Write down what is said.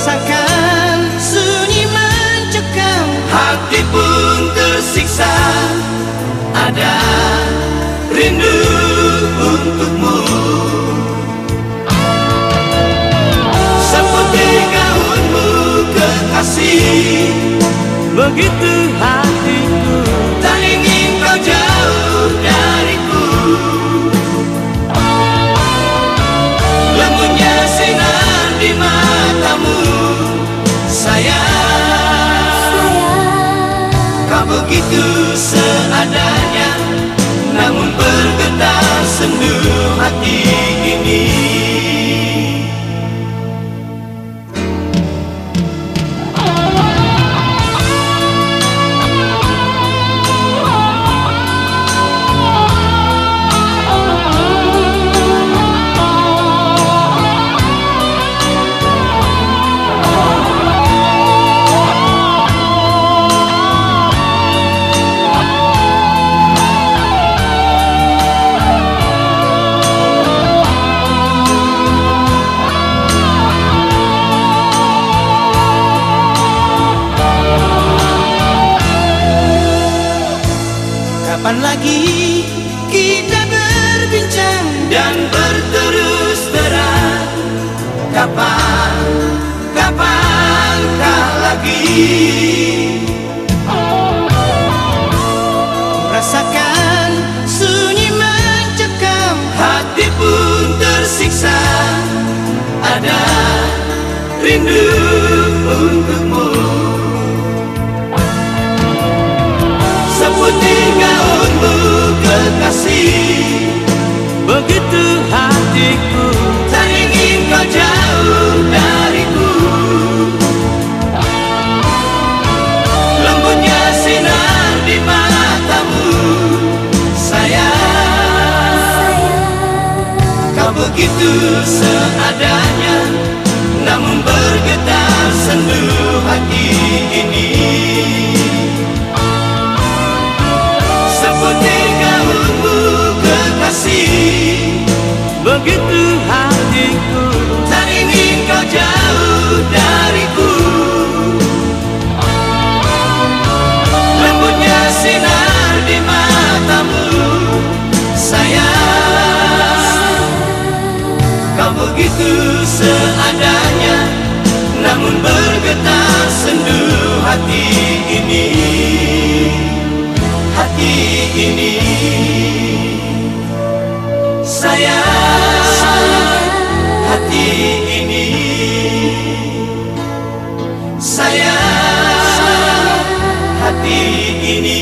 Rasakan sunyi mencekam Hati pun tersiksa. Ada rindu untukmu. Seperti gaunmu kekasih. Begitu hatiku begitu seadanya Namun bergetar sendu Kapan lagi kita berbincang dan berterus terang? Kapan, kapankah lagi? Rasakan sunyi mencekam Hati pun tersiksa. Ada rindu untukmu Gaunmu kekasih. Begitu hatiku Tak ingin kau jauh dariku. Lembutnya sinar di matamu. Sayang Kau begitu seadanya begitu seadanya Namun bergetar sendu hati ini. Hati ini. Sayang, Hati ini. Saya Sayang. Hati ini.